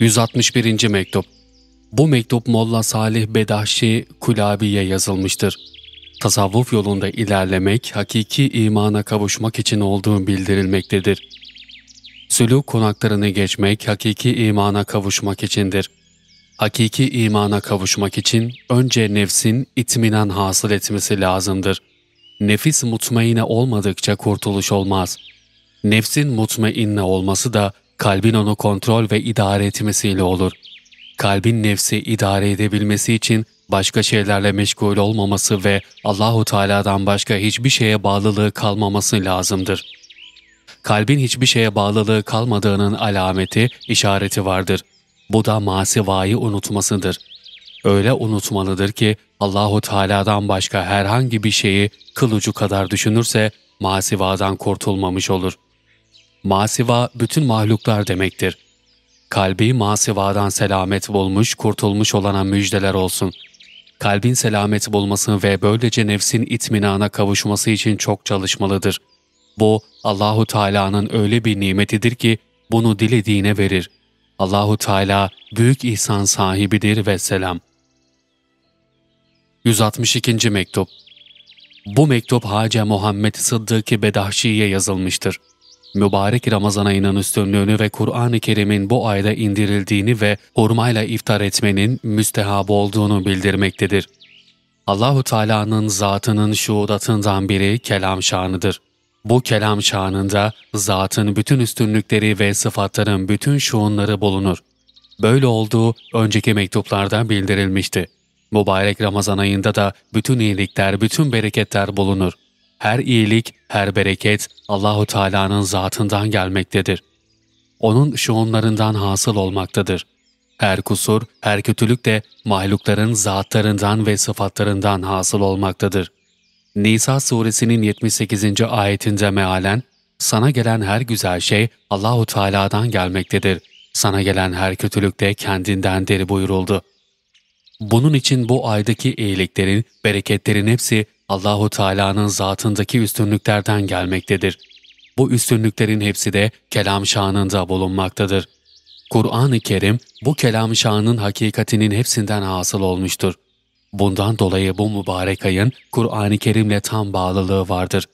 161. Mektup Bu mektup Molla Salih Bedahşi Kulabi'ye yazılmıştır. Tasavvuf yolunda ilerlemek, hakiki imana kavuşmak için olduğu bildirilmektedir. Sülük konaklarını geçmek, hakiki imana kavuşmak içindir. Hakiki imana kavuşmak için önce nefsin itminan hasıl etmesi lazımdır. Nefis mutmaine olmadıkça kurtuluş olmaz. Nefsin mutmainne olması da kalbin onu kontrol ve idare etmesiyle olur. Kalbin nefsi idare edebilmesi için başka şeylerle meşgul olmaması ve Allahu Teala'dan başka hiçbir şeye bağlılığı kalmaması lazımdır. Kalbin hiçbir şeye bağlılığı kalmadığının alameti, işareti vardır. Bu da masivayı unutmasıdır. Öyle unutmalıdır ki Allahu Teala'dan başka herhangi bir şeyi kılıcı kadar düşünürse masivadan kurtulmamış olur. Masiva bütün mahluklar demektir. Kalbi masivadan selamet bulmuş, kurtulmuş olana müjdeler olsun. Kalbin selamet bulması ve böylece nefsin itminana kavuşması için çok çalışmalıdır. Bu Allahu Teala'nın öyle bir nimetidir ki bunu dilediğine verir. Allahu Teala büyük ihsan sahibidir ve selam. 162. Mektup Bu mektup Hace Muhammed Sıddık-ı Bedahşi'ye yazılmıştır. Mübarek Ramazan ayının üstünlüğünü ve Kur'an-ı Kerim'in bu ayda indirildiğini ve hurmayla iftar etmenin müstehab olduğunu bildirmektedir. Allahu Teala'nın zatının şuudatından biri kelam şanıdır. Bu kelam şanında zatın bütün üstünlükleri ve sıfatların bütün şuunları bulunur. Böyle olduğu önceki mektuplarda bildirilmişti. Mübarek Ramazan ayında da bütün iyilikler, bütün bereketler bulunur. Her iyilik, her bereket Allahu Teala'nın zatından gelmektedir. Onun şuunlarından hasıl olmaktadır. Her kusur, her kötülük de mahlukların zatlarından ve sıfatlarından hasıl olmaktadır. Nisa suresinin 78. ayetinde mealen, sana gelen her güzel şey Allahu Teala'dan gelmektedir. Sana gelen her kötülük de kendindendir buyuruldu. Bunun için bu aydaki iyiliklerin, bereketlerin hepsi Allahu Teala'nın zatındaki üstünlüklerden gelmektedir. Bu üstünlüklerin hepsi de kelam şanında bulunmaktadır. Kur'an-ı Kerim bu kelam şanın hakikatinin hepsinden hasıl olmuştur. Bundan dolayı bu mübarek ayın Kur'an-ı Kerim'le tam bağlılığı vardır.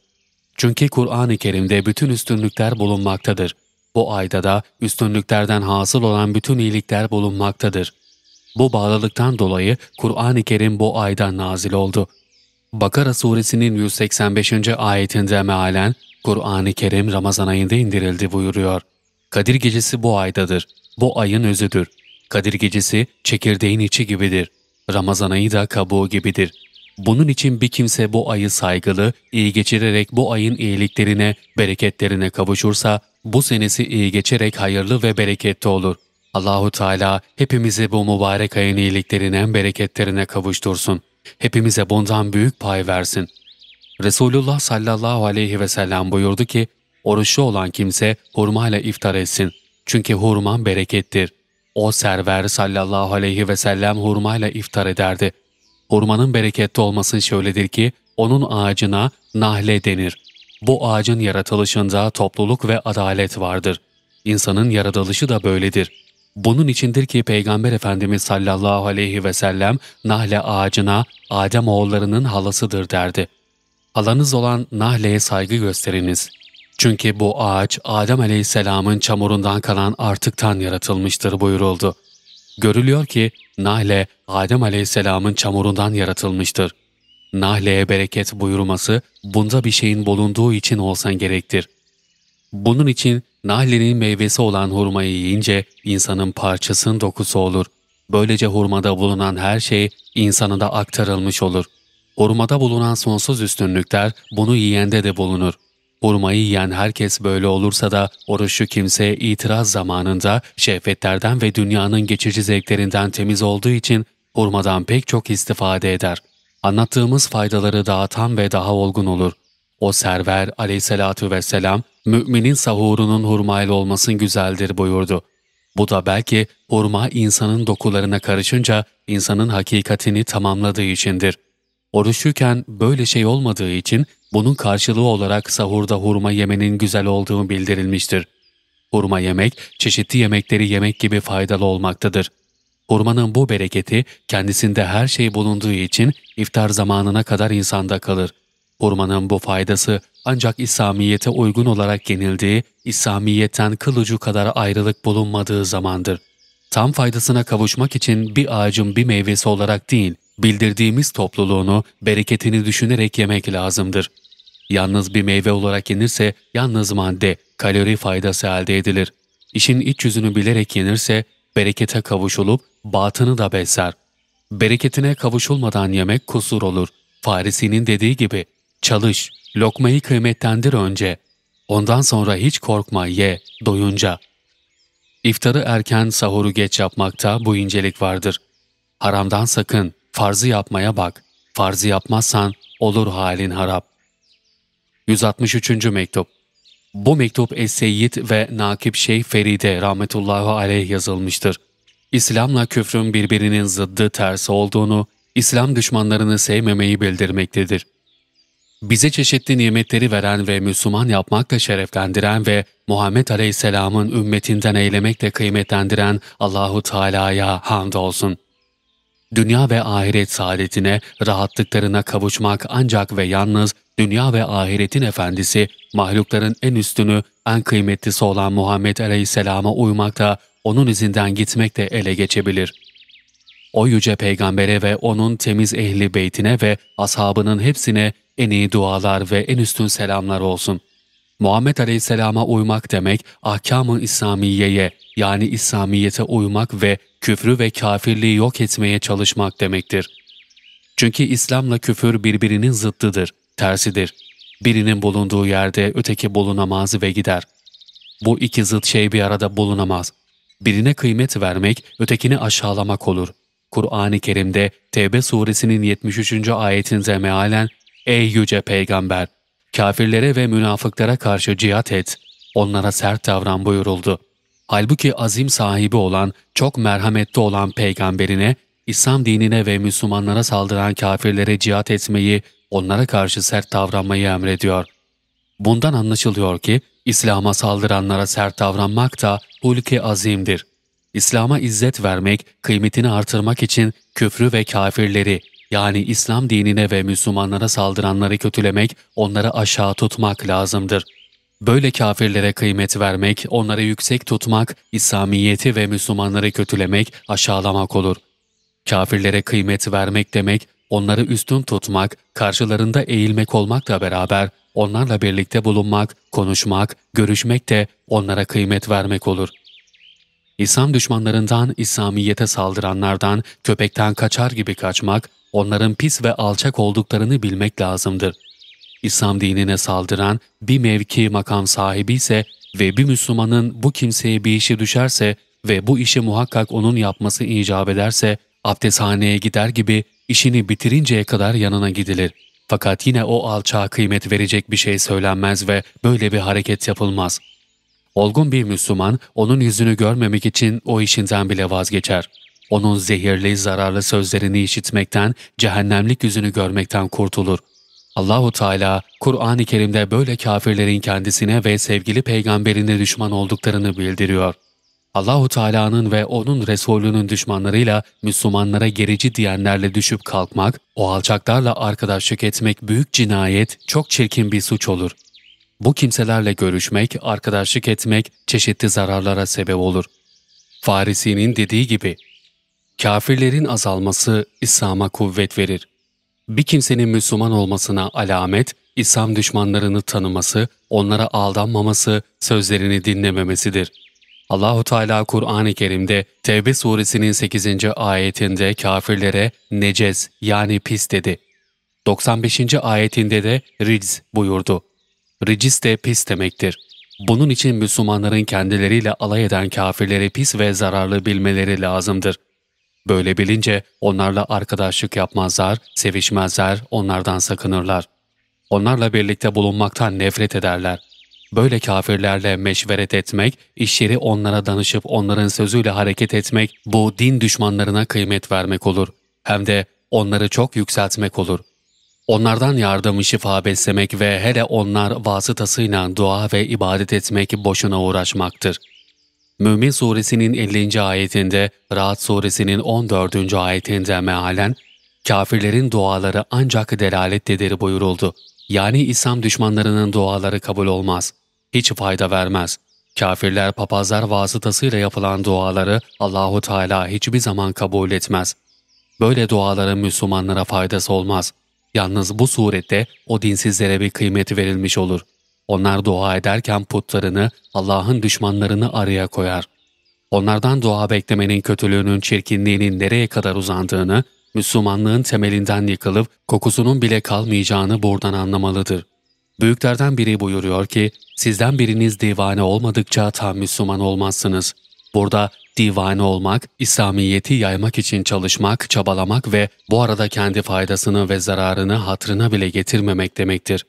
Çünkü Kur'an-ı Kerim'de bütün üstünlükler bulunmaktadır. Bu ayda da üstünlüklerden hasıl olan bütün iyilikler bulunmaktadır. Bu bağlılıktan dolayı Kur'an-ı Kerim bu ayda nazil oldu. Bakara suresinin 185. ayetinde mealen Kur'an-ı Kerim Ramazan ayında indirildi buyuruyor. Kadir gecesi bu aydadır. Bu ayın özüdür. Kadir gecesi çekirdeğin içi gibidir. Ramazan ayı da kabuğu gibidir. Bunun için bir kimse bu ayı saygılı, iyi geçirerek bu ayın iyiliklerine, bereketlerine kavuşursa, bu senesi iyi geçerek hayırlı ve bereketli olur. Allahu Teala hepimizi bu mübarek ayın iyiliklerine, bereketlerine kavuştursun. Hepimize bundan büyük pay versin. Resulullah sallallahu aleyhi ve sellem buyurdu ki, oruçlu olan kimse hurmayla iftar etsin. Çünkü hurman berekettir. O server sallallahu aleyhi ve sellem hurmayla iftar ederdi. Hurmanın bereketli olması şöyledir ki, onun ağacına nahle denir. Bu ağacın yaratılışında topluluk ve adalet vardır. İnsanın yaratılışı da böyledir. Bunun içindir ki Peygamber Efendimiz sallallahu aleyhi ve sellem nahle ağacına Adem oğullarının halasıdır derdi. Halanız olan Nahle'ye saygı gösteriniz. Çünkü bu ağaç Adem aleyhisselamın çamurundan kalan artıktan yaratılmıştır buyuruldu. Görülüyor ki Nahle Adem aleyhisselamın çamurundan yaratılmıştır. Nahle'ye bereket buyurması bunda bir şeyin bulunduğu için olsan gerektir. Bunun için Nahle'nin meyvesi olan hurmayı yiyince insanın parçasının dokusu olur. Böylece hurmada bulunan her şey insana da aktarılmış olur. Hurmada bulunan sonsuz üstünlükler bunu yiyende de bulunur. Hurmayı yiyen herkes böyle olursa da oruçlu kimse itiraz zamanında şehvetlerden ve dünyanın geçici zevklerinden temiz olduğu için hurmadan pek çok istifade eder. Anlattığımız faydaları dağıtan ve daha olgun olur. O server aleyhissalatü vesselam, müminin sahurunun hurmayla olmasın güzeldir buyurdu. Bu da belki hurma insanın dokularına karışınca insanın hakikatini tamamladığı içindir. Oruçluyken böyle şey olmadığı için bunun karşılığı olarak sahurda hurma yemenin güzel olduğu bildirilmiştir. Hurma yemek, çeşitli yemekleri yemek gibi faydalı olmaktadır. Hurmanın bu bereketi kendisinde her şey bulunduğu için iftar zamanına kadar insanda kalır. Hurmanın bu faydası ancak İslamiyet'e uygun olarak yenildiği, İslamiyet'ten kıl ucu kadar ayrılık bulunmadığı zamandır. Tam faydasına kavuşmak için bir ağacın bir meyvesi olarak değil, bildirdiğimiz topluluğunu, bereketini düşünerek yemek lazımdır. Yalnız bir meyve olarak yenirse yalnız madde, kalori faydası elde edilir. İşin iç yüzünü bilerek yenirse berekete kavuşulup batını da besler. Bereketine kavuşulmadan yemek kusur olur. Farisi'nin dediği gibi çalış, lokmayı kıymetlendir önce. Ondan sonra hiç korkma ye, doyunca. İftarı erken, sahuru geç yapmakta bu incelik vardır. Haramdan sakın, farzı yapmaya bak. Farzı yapmazsan olur halin harap. 163. Mektup Bu mektup Es-Seyyid ve Nakip Şeyh Feride rahmetullahi aleyh yazılmıştır. İslam'la küfrün birbirinin zıddı tersi olduğunu, İslam düşmanlarını sevmemeyi bildirmektedir. Bize çeşitli nimetleri veren ve Müslüman yapmakla şereflendiren ve Muhammed Aleyhisselam'ın ümmetinden eylemekle kıymetlendiren Allahu Teala'ya hamdolsun. Dünya ve ahiret saadetine, rahatlıklarına kavuşmak ancak ve yalnız dünya ve ahiretin efendisi, mahlukların en üstünü, en kıymetlisi olan Muhammed Aleyhisselam'a uymakta, onun izinden gitmekte ele geçebilir. O yüce peygambere ve onun temiz ehli beytine ve ashabının hepsine en iyi dualar ve en üstün selamlar olsun. Muhammed Aleyhisselam'a uymak demek, ahkam-ı İslamiye'ye yani İslamiyet'e uymak ve küfrü ve kafirliği yok etmeye çalışmak demektir. Çünkü İslam'la küfür birbirinin zıttıdır, tersidir. Birinin bulunduğu yerde öteki bulunamaz ve gider. Bu iki zıt şey bir arada bulunamaz. Birine kıymet vermek, ötekini aşağılamak olur. Kur'an-ı Kerim'de Tevbe suresinin 73. ayetinde mealen Ey yüce peygamber! Kafirlere ve münafıklara karşı cihat et, onlara sert davran buyuruldu. Halbuki azim sahibi olan, çok merhametli olan peygamberine, İslam dinine ve Müslümanlara saldıran kafirlere cihat etmeyi, onlara karşı sert davranmayı emrediyor. Bundan anlaşılıyor ki, İslam'a saldıranlara sert davranmak da hulki azimdir. İslam'a izzet vermek, kıymetini artırmak için küfrü ve kafirleri, yani İslam dinine ve Müslümanlara saldıranları kötülemek, onları aşağı tutmak lazımdır. Böyle kafirlere kıymet vermek, onları yüksek tutmak, İslamiyeti ve Müslümanları kötülemek, aşağılamak olur. Kafirlere kıymet vermek demek, onları üstün tutmak, karşılarında eğilmek olmakla beraber, onlarla birlikte bulunmak, konuşmak, görüşmek de onlara kıymet vermek olur. İslam düşmanlarından, İslamiyete saldıranlardan, köpekten kaçar gibi kaçmak, onların pis ve alçak olduklarını bilmek lazımdır. İslam dinine saldıran bir mevki makam sahibi ise ve bir Müslümanın bu kimseye bir işi düşerse ve bu işi muhakkak onun yapması icap ederse, abdesthaneye gider gibi işini bitirinceye kadar yanına gidilir. Fakat yine o alçağa kıymet verecek bir şey söylenmez ve böyle bir hareket yapılmaz. Olgun bir Müslüman onun yüzünü görmemek için o işinden bile vazgeçer. Onun zehirli, zararlı sözlerini işitmekten, cehennemlik yüzünü görmekten kurtulur. Allahu Teala Kur'an-ı Kerim'de böyle kafirlerin kendisine ve sevgili peygamberine düşman olduklarını bildiriyor. Allahu Teala'nın ve onun Resulünün düşmanlarıyla Müslümanlara gerici diyenlerle düşüp kalkmak, o alçaklarla arkadaşlık etmek büyük cinayet, çok çirkin bir suç olur. Bu kimselerle görüşmek, arkadaşlık etmek çeşitli zararlara sebep olur. Farisi'nin dediği gibi, Kafirlerin azalması İslam'a kuvvet verir. Bir kimsenin Müslüman olmasına alamet, İslam düşmanlarını tanıması, onlara aldanmaması, sözlerini dinlememesidir. Allahu Teala Kur'an-ı Kerim'de Tevbe suresinin 8. ayetinde kafirlere neces yani pis dedi. 95. ayetinde de ric buyurdu. Ricis pis demektir. Bunun için Müslümanların kendileriyle alay eden kafirleri pis ve zararlı bilmeleri lazımdır. Böyle bilince onlarla arkadaşlık yapmazlar, sevişmezler, onlardan sakınırlar. Onlarla birlikte bulunmaktan nefret ederler. Böyle kafirlerle meşveret etmek, işleri onlara danışıp onların sözüyle hareket etmek, bu din düşmanlarına kıymet vermek olur. Hem de onları çok yükseltmek olur. Onlardan yardımı şifa beslemek ve hele onlar vasıtasıyla dua ve ibadet etmek boşuna uğraşmaktır. Mümin suresinin 50. ayetinde, Rahat suresinin 14. ayetinde mealen, kafirlerin duaları ancak delalettedir buyuruldu. Yani İslam düşmanlarının duaları kabul olmaz. Hiç fayda vermez. Kafirler papazlar vasıtasıyla yapılan duaları Allahu Teala hiçbir zaman kabul etmez. Böyle duaların Müslümanlara faydası olmaz. Yalnız bu surette o dinsizlere bir kıymet verilmiş olur. Onlar dua ederken putlarını, Allah'ın düşmanlarını araya koyar. Onlardan dua beklemenin kötülüğünün, çirkinliğinin nereye kadar uzandığını, Müslümanlığın temelinden yıkılıp kokusunun bile kalmayacağını buradan anlamalıdır. Büyüklerden biri buyuruyor ki, sizden biriniz divane olmadıkça tam Müslüman olmazsınız. Burada divane olmak, İslamiyet'i yaymak için çalışmak, çabalamak ve bu arada kendi faydasını ve zararını hatrına bile getirmemek demektir.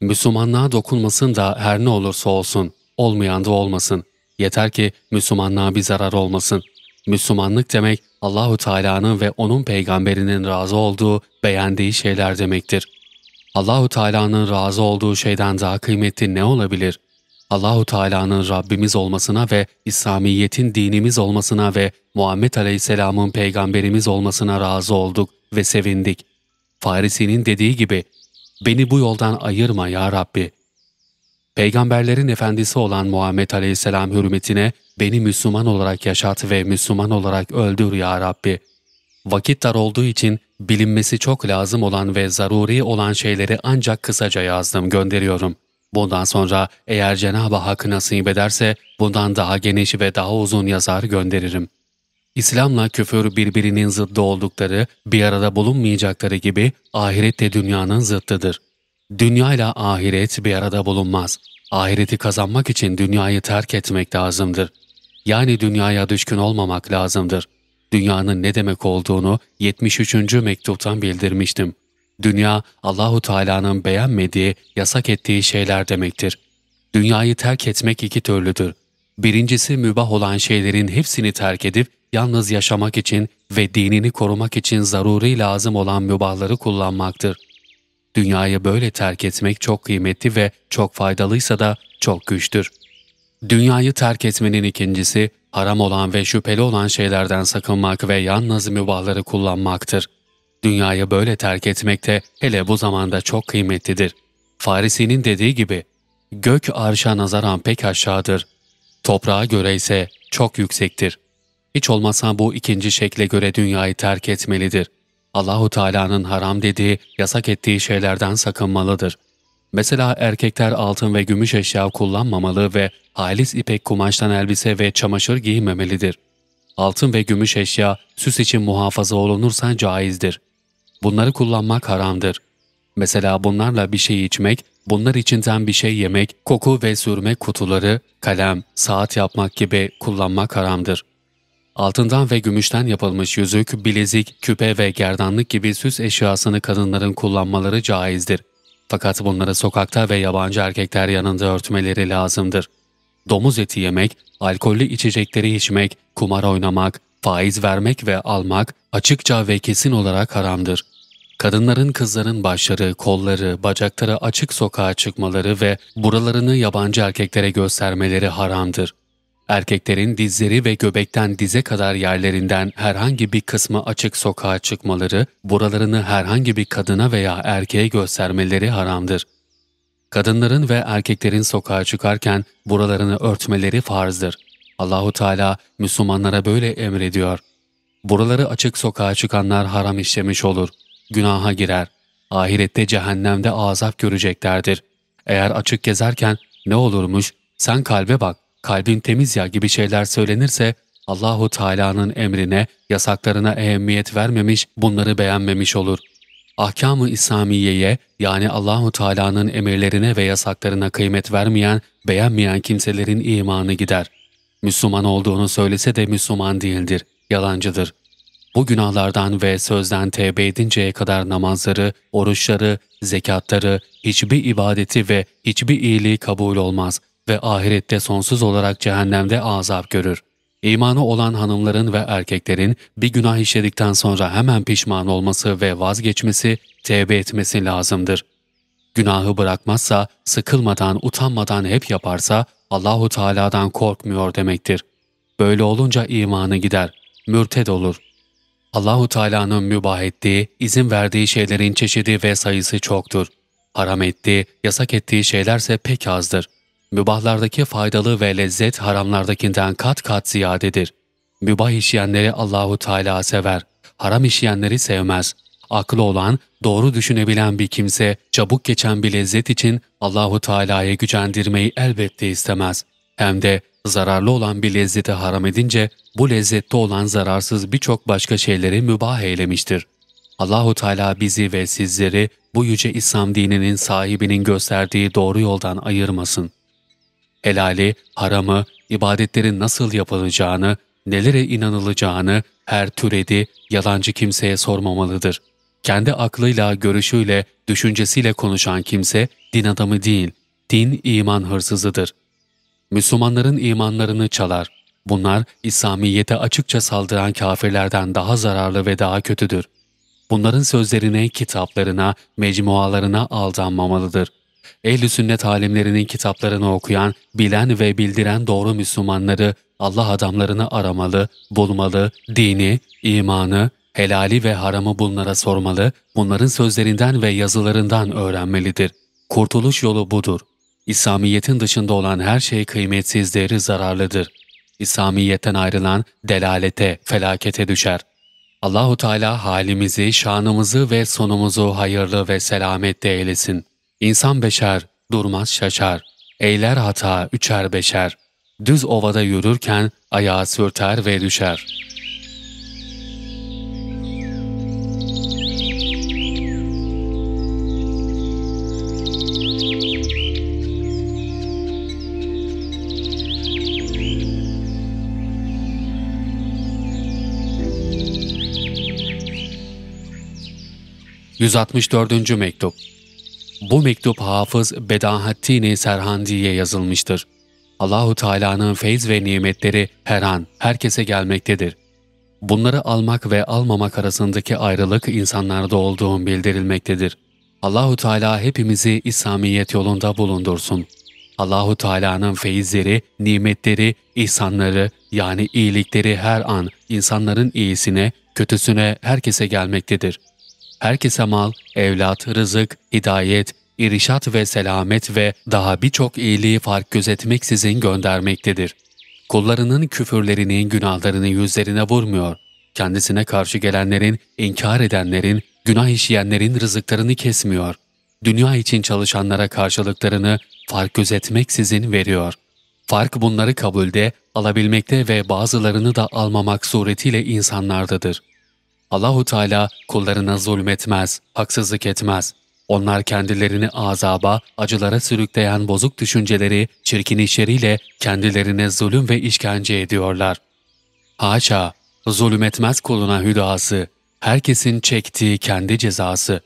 Müslümanlığa dokunmasın da her ne olursa olsun, olmayan da olmasın. Yeter ki Müslümanlığa bir zarar olmasın. Müslümanlık demek Allahu Teala'nın ve onun peygamberinin razı olduğu, beğendiği şeyler demektir. Allahu Teala'nın razı olduğu şeyden daha kıymetli ne olabilir? Allahu Teala'nın Rabbimiz olmasına ve İslamiyet'in dinimiz olmasına ve Muhammed Aleyhisselam'ın peygamberimiz olmasına razı olduk ve sevindik. Farisi'nin dediği gibi, beni bu yoldan ayırma ya Rabbi. Peygamberlerin efendisi olan Muhammed Aleyhisselam hürmetine beni Müslüman olarak yaşat ve Müslüman olarak öldür ya Rabbi. Vakit dar olduğu için bilinmesi çok lazım olan ve zaruri olan şeyleri ancak kısaca yazdım, gönderiyorum. Bundan sonra eğer Cenab-ı Hak nasip ederse bundan daha geniş ve daha uzun yazar gönderirim. İslam'la küfür birbirinin zıddı oldukları, bir arada bulunmayacakları gibi ahiret de dünyanın zıttıdır. Dünya ile ahiret bir arada bulunmaz. Ahireti kazanmak için dünyayı terk etmek lazımdır. Yani dünyaya düşkün olmamak lazımdır. Dünyanın ne demek olduğunu 73. mektuptan bildirmiştim. Dünya, Allahu Teala'nın beğenmediği, yasak ettiği şeyler demektir. Dünyayı terk etmek iki türlüdür. Birincisi mübah olan şeylerin hepsini terk edip yalnız yaşamak için ve dinini korumak için zaruri lazım olan mübahları kullanmaktır. Dünyayı böyle terk etmek çok kıymetli ve çok faydalıysa da çok güçtür. Dünyayı terk etmenin ikincisi, haram olan ve şüpheli olan şeylerden sakınmak ve yalnız mübahları kullanmaktır. Dünyayı böyle terk etmek de hele bu zamanda çok kıymetlidir. Farisi'nin dediği gibi, gök arşa nazaran pek aşağıdır. Toprağa göre ise çok yüksektir. Hiç olmazsa bu ikinci şekle göre dünyayı terk etmelidir. Allahu Teala'nın haram dediği, yasak ettiği şeylerden sakınmalıdır. Mesela erkekler altın ve gümüş eşya kullanmamalı ve halis ipek kumaştan elbise ve çamaşır giymemelidir. Altın ve gümüş eşya süs için muhafaza olunursa caizdir. Bunları kullanmak haramdır. Mesela bunlarla bir şey içmek, bunlar içinden bir şey yemek, koku ve sürme kutuları, kalem, saat yapmak gibi kullanmak haramdır. Altından ve gümüşten yapılmış yüzük, bilezik, küpe ve gerdanlık gibi süs eşyasını kadınların kullanmaları caizdir. Fakat bunları sokakta ve yabancı erkekler yanında örtmeleri lazımdır. Domuz eti yemek, alkollü içecekleri içmek, kumar oynamak, faiz vermek ve almak açıkça ve kesin olarak haramdır. Kadınların kızların başları, kolları, bacakları açık sokağa çıkmaları ve buralarını yabancı erkeklere göstermeleri haramdır. Erkeklerin dizleri ve göbekten dize kadar yerlerinden herhangi bir kısmı açık sokağa çıkmaları, buralarını herhangi bir kadına veya erkeğe göstermeleri haramdır. Kadınların ve erkeklerin sokağa çıkarken buralarını örtmeleri farzdır. Allahu Teala Müslümanlara böyle emrediyor. Buraları açık sokağa çıkanlar haram işlemiş olur. Günaha girer. Ahirette cehennemde azap göreceklerdir. Eğer açık gezerken ne olurmuş sen kalbe bak kalbin temiz ya gibi şeyler söylenirse Allahu Teala'nın emrine, yasaklarına ehemmiyet vermemiş, bunları beğenmemiş olur. Ahkam-ı İslamiye'ye yani Allahu Teala'nın emirlerine ve yasaklarına kıymet vermeyen, beğenmeyen kimselerin imanı gider. Müslüman olduğunu söylese de Müslüman değildir, yalancıdır. Bu günahlardan ve sözden tevbe edinceye kadar namazları, oruçları, zekatları, hiçbir ibadeti ve hiçbir iyiliği kabul olmaz.'' ve ahirette sonsuz olarak cehennemde azap görür. İmanı olan hanımların ve erkeklerin bir günah işledikten sonra hemen pişman olması ve vazgeçmesi, tevbe etmesi lazımdır. Günahı bırakmazsa, sıkılmadan, utanmadan hep yaparsa Allahu Teala'dan korkmuyor demektir. Böyle olunca imanı gider, mürted olur. Allahu Teala'nın mübah ettiği, izin verdiği şeylerin çeşidi ve sayısı çoktur. Haram ettiği, yasak ettiği şeylerse pek azdır. Mübahlardaki faydalı ve lezzet haramlardakinden kat kat ziyadedir. Mübah işleyenleri Allahu Teala sever, haram işleyenleri sevmez. Aklı olan, doğru düşünebilen bir kimse çabuk geçen bir lezzet için Allahu Teala'ya gücendirmeyi elbette istemez. Hem de zararlı olan bir lezzeti haram edince bu lezzette olan zararsız birçok başka şeyleri mübah eylemiştir. Allahu Teala bizi ve sizleri bu yüce İslam dininin sahibinin gösterdiği doğru yoldan ayırmasın. Helali, haramı, ibadetlerin nasıl yapılacağını, nelere inanılacağını her türedi yalancı kimseye sormamalıdır. Kendi aklıyla, görüşüyle, düşüncesiyle konuşan kimse din adamı değil, din iman hırsızıdır. Müslümanların imanlarını çalar. Bunlar İslamiyet'e açıkça saldıran kafirlerden daha zararlı ve daha kötüdür. Bunların sözlerine, kitaplarına, mecmualarına aldanmamalıdır. Ehl-i sünnet alimlerinin kitaplarını okuyan, bilen ve bildiren doğru Müslümanları, Allah adamlarını aramalı, bulmalı, dini, imanı, helali ve haramı bunlara sormalı, bunların sözlerinden ve yazılarından öğrenmelidir. Kurtuluş yolu budur. İslamiyet'in dışında olan her şey kıymetsizdir, zararlıdır. İslamiyet'ten ayrılan delalete, felakete düşer. Allahu Teala halimizi, şanımızı ve sonumuzu hayırlı ve selamette eylesin. İnsan beşer, durmaz şaşar. Eyler hata, üçer beşer. Düz ovada yürürken ayağı sürter ve düşer.'' 164. Mektup Bu mektup Hafız Bedahattini Serhandi'ye yazılmıştır. Allahu Teala'nın feyz ve nimetleri her an herkese gelmektedir. Bunları almak ve almamak arasındaki ayrılık insanlarda olduğu bildirilmektedir. Allahu Teala hepimizi İslamiyet yolunda bulundursun. Allahu Teala'nın feyizleri, nimetleri, ihsanları yani iyilikleri her an insanların iyisine, kötüsüne, herkese gelmektedir.'' Herkese mal, evlat, rızık, hidayet, irişat ve selamet ve daha birçok iyiliği fark gözetmeksizin göndermektedir. Kullarının küfürlerinin, günahlarını yüzlerine vurmuyor. Kendisine karşı gelenlerin, inkar edenlerin, günah işleyenlerin rızıklarını kesmiyor. Dünya için çalışanlara karşılıklarını fark gözetmeksizin veriyor. Fark bunları kabulde, alabilmekte ve bazılarını da almamak suretiyle insanlardadır.'' Allahu Teala kullarına zulmetmez, haksızlık etmez. Onlar kendilerini azaba, acılara sürükleyen bozuk düşünceleri, çirkin işleriyle kendilerine zulüm ve işkence ediyorlar. Haşa, zulüm etmez kuluna hüdası, herkesin çektiği kendi cezası.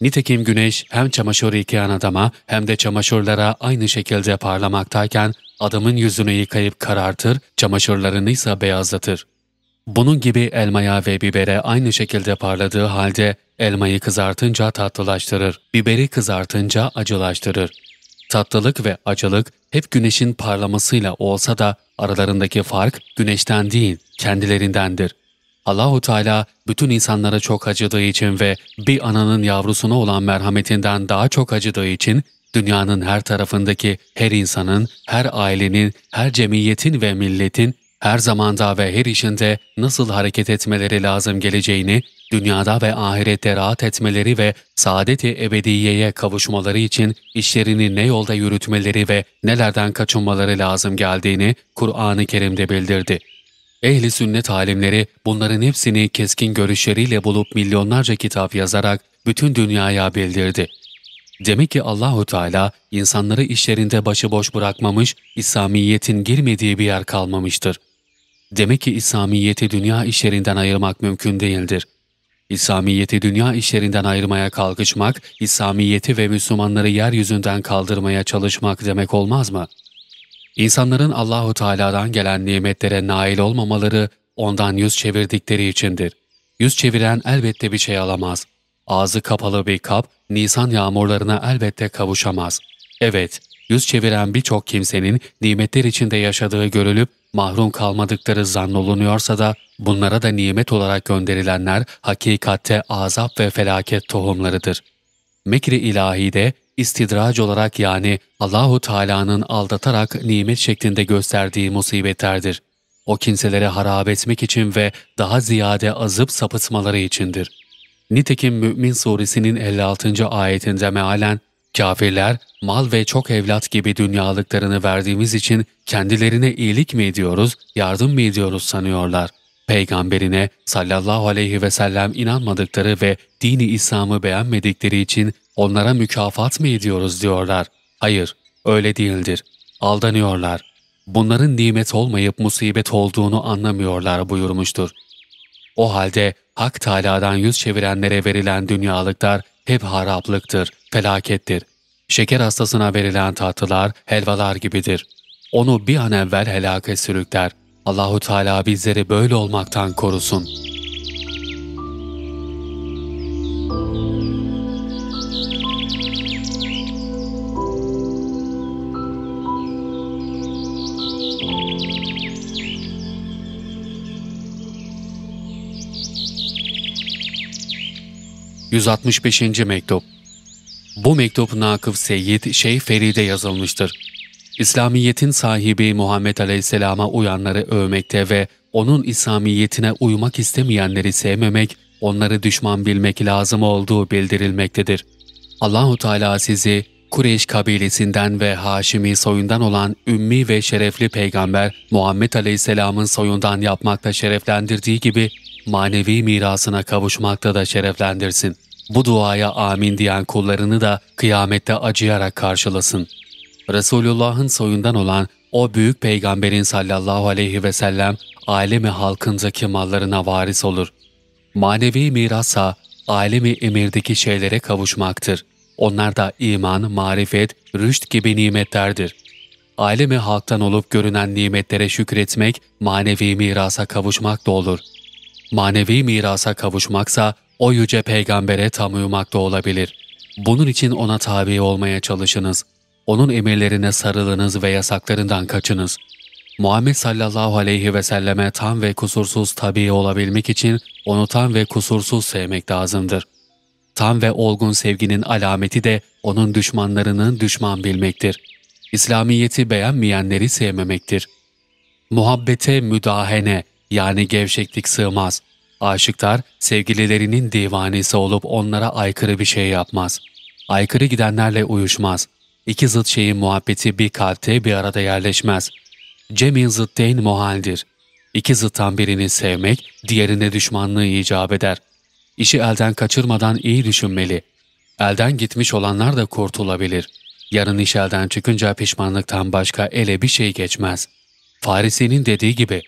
Nitekim güneş hem çamaşır yıkayan adama hem de çamaşırlara aynı şekilde parlamaktayken adamın yüzünü yıkayıp karartır, çamaşırlarını ise beyazlatır. Bunun gibi elmaya ve bibere aynı şekilde parladığı halde elmayı kızartınca tatlılaştırır, biberi kızartınca acılaştırır. Tatlılık ve acılık hep güneşin parlamasıyla olsa da aralarındaki fark güneşten değil, kendilerindendir. Allahu Teala bütün insanlara çok acıdığı için ve bir ananın yavrusuna olan merhametinden daha çok acıdığı için dünyanın her tarafındaki her insanın, her ailenin, her cemiyetin ve milletin her zamanda ve her işinde nasıl hareket etmeleri lazım geleceğini, dünyada ve ahirette rahat etmeleri ve saadet-i ebediyeye kavuşmaları için işlerini ne yolda yürütmeleri ve nelerden kaçınmaları lazım geldiğini Kur'an-ı Kerim'de bildirdi. Ehli sünnet alimleri bunların hepsini keskin görüşleriyle bulup milyonlarca kitap yazarak bütün dünyaya bildirdi. Demek ki Allahu Teala insanları işlerinde başıboş bırakmamış, İslamiyet'in girmediği bir yer kalmamıştır. Demek ki İslamiyet'i dünya işlerinden ayırmak mümkün değildir. İslamiyet'i dünya işlerinden ayırmaya kalkışmak, İslamiyet'i ve Müslümanları yeryüzünden kaldırmaya çalışmak demek olmaz mı? İnsanların Allahu Teala'dan gelen nimetlere nail olmamaları ondan yüz çevirdikleri içindir. Yüz çeviren elbette bir şey alamaz. Ağzı kapalı bir kap, Nisan yağmurlarına elbette kavuşamaz. Evet, yüz çeviren birçok kimsenin nimetler içinde yaşadığı görülüp mahrum kalmadıkları zannolunuyorsa da bunlara da nimet olarak gönderilenler hakikatte azap ve felaket tohumlarıdır. Mekri ilahide istidrac olarak yani Allahu Teala'nın aldatarak nimet şeklinde gösterdiği musibetlerdir. O kimseleri harap etmek için ve daha ziyade azıp sapıtmaları içindir. Nitekim Mü'min suresinin 56. ayetinde mealen, Kafirler, mal ve çok evlat gibi dünyalıklarını verdiğimiz için kendilerine iyilik mi ediyoruz, yardım mı ediyoruz sanıyorlar. Peygamberine sallallahu aleyhi ve sellem inanmadıkları ve dini İslam'ı beğenmedikleri için onlara mükafat mı ediyoruz diyorlar. Hayır, öyle değildir. Aldanıyorlar. Bunların nimet olmayıp musibet olduğunu anlamıyorlar buyurmuştur. O halde Hak Teâlâ'dan yüz çevirenlere verilen dünyalıklar hep haraplıktır, felakettir. Şeker hastasına verilen tatlılar, helvalar gibidir. Onu bir an evvel helake sürükler. Allahu Teala bizleri böyle olmaktan korusun. ...165. Mektup Bu mektup Nakıf Seyyid Şeyh Feride yazılmıştır. İslamiyet'in sahibi Muhammed Aleyhisselam'a uyanları övmekte ve onun İslamiyetine uymak istemeyenleri sevmemek, onları düşman bilmek lazım olduğu bildirilmektedir. Allahu Teala sizi Kureyş kabilesinden ve Haşimi soyundan olan ümmi ve şerefli peygamber Muhammed Aleyhisselam'ın soyundan yapmakla şereflendirdiği gibi manevi mirasına kavuşmakta da şereflendirsin. Bu duaya amin diyen kullarını da kıyamette acıyarak karşılasın.'' Resulullah'ın soyundan olan o büyük peygamberin sallallahu aleyhi ve sellem alemi halkındaki mallarına varis olur. Manevi mirasa alemi emirdeki şeylere kavuşmaktır. Onlar da iman, marifet, rüşt gibi nimetlerdir. Alemi halktan olup görünen nimetlere şükretmek, manevi mirasa kavuşmak da olur. Manevi mirasa kavuşmaksa o yüce peygambere tam uyumak da olabilir. Bunun için ona tabi olmaya çalışınız.'' Onun emirlerine sarılınız ve yasaklarından kaçınız. Muhammed sallallahu aleyhi ve selleme tam ve kusursuz tabi olabilmek için onu tam ve kusursuz sevmek lazımdır. Tam ve olgun sevginin alameti de onun düşmanlarının düşman bilmektir. İslamiyeti beğenmeyenleri sevmemektir. Muhabbete müdahene yani gevşeklik sığmaz. Aşıklar sevgililerinin divanesi olup onlara aykırı bir şey yapmaz. Aykırı gidenlerle uyuşmaz. İki zıt şeyin muhabbeti bir kalpte bir arada yerleşmez. Cem'in zıtteyn muhaldir. İki zıttan birini sevmek, diğerine düşmanlığı icap eder. İşi elden kaçırmadan iyi düşünmeli. Elden gitmiş olanlar da kurtulabilir. Yarın iş elden çıkınca pişmanlıktan başka ele bir şey geçmez. Farisi'nin dediği gibi,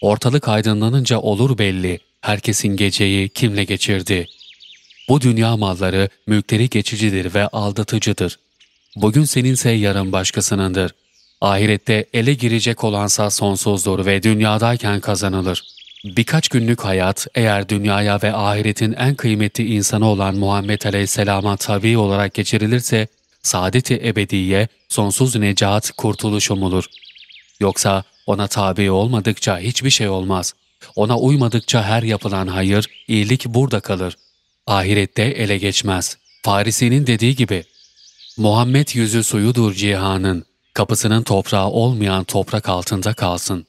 ortalık aydınlanınca olur belli, herkesin geceyi kimle geçirdi. Bu dünya malları mülkleri geçicidir ve aldatıcıdır. Bugün seninse yarın başkasınındır. Ahirette ele girecek olansa sonsuzdur ve dünyadayken kazanılır. Birkaç günlük hayat eğer dünyaya ve ahiretin en kıymetli insanı olan Muhammed Aleyhisselam'a tabi olarak geçirilirse, saadeti ebediye, sonsuz necat, kurtuluş umulur. Yoksa ona tabi olmadıkça hiçbir şey olmaz. Ona uymadıkça her yapılan hayır, iyilik burada kalır. Ahirette ele geçmez. Farisi'nin dediği gibi, Muhammed yüzü suyudur cihanın, kapısının toprağı olmayan toprak altında kalsın.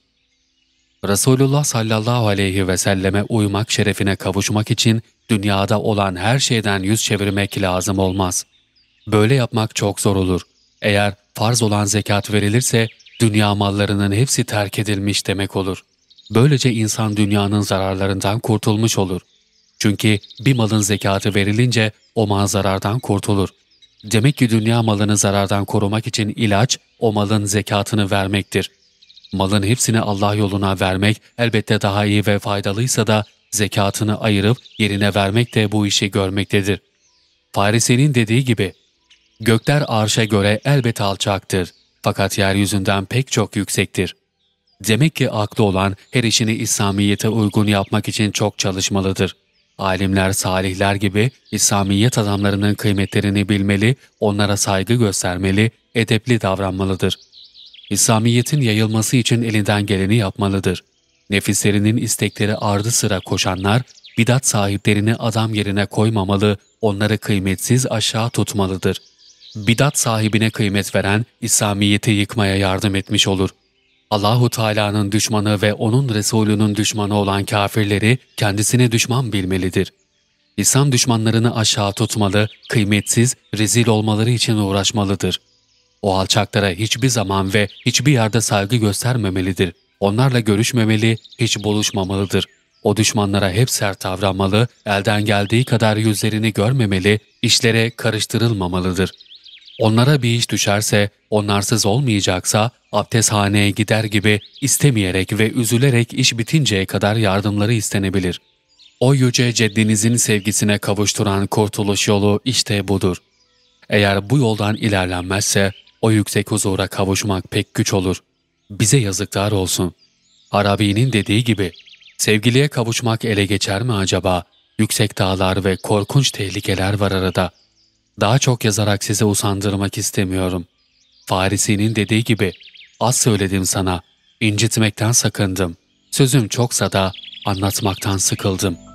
Resulullah sallallahu aleyhi ve selleme uymak şerefine kavuşmak için dünyada olan her şeyden yüz çevirmek lazım olmaz. Böyle yapmak çok zor olur. Eğer farz olan zekat verilirse dünya mallarının hepsi terk edilmiş demek olur. Böylece insan dünyanın zararlarından kurtulmuş olur. Çünkü bir malın zekatı verilince o mal zarardan kurtulur. Demek ki dünya malını zarardan korumak için ilaç, o malın zekatını vermektir. Malın hepsini Allah yoluna vermek elbette daha iyi ve faydalıysa da zekatını ayırıp yerine vermek de bu işi görmektedir. Farisi'nin dediği gibi, Gökler arşa göre elbet alçaktır. Fakat yeryüzünden pek çok yüksektir. Demek ki aklı olan her işini İslamiyet'e uygun yapmak için çok çalışmalıdır. Alimler, salihler gibi İslamiyet adamlarının kıymetlerini bilmeli, onlara saygı göstermeli, edepli davranmalıdır. İslamiyet'in yayılması için elinden geleni yapmalıdır. Nefislerinin istekleri ardı sıra koşanlar, bidat sahiplerini adam yerine koymamalı, onları kıymetsiz aşağı tutmalıdır. Bidat sahibine kıymet veren, İslamiyet'i yıkmaya yardım etmiş olur. Allahu Teala'nın düşmanı ve onun Resulünün düşmanı olan kafirleri kendisine düşman bilmelidir. İslam düşmanlarını aşağı tutmalı, kıymetsiz, rezil olmaları için uğraşmalıdır. O alçaklara hiçbir zaman ve hiçbir yerde saygı göstermemelidir. Onlarla görüşmemeli, hiç buluşmamalıdır. O düşmanlara hep sert davranmalı, elden geldiği kadar yüzlerini görmemeli, işlere karıştırılmamalıdır. Onlara bir iş düşerse, onlarsız olmayacaksa, abdesthaneye gider gibi istemeyerek ve üzülerek iş bitinceye kadar yardımları istenebilir. O yüce ceddinizin sevgisine kavuşturan kurtuluş yolu işte budur. Eğer bu yoldan ilerlenmezse, o yüksek huzura kavuşmak pek güç olur. Bize yazıklar olsun. Arabi'nin dediği gibi, sevgiliye kavuşmak ele geçer mi acaba? Yüksek dağlar ve korkunç tehlikeler var arada. Daha çok yazarak size usandırmak istemiyorum. Farisi'nin dediği gibi, az söyledim sana, incitmekten sakındım. Sözüm çoksa da anlatmaktan sıkıldım.''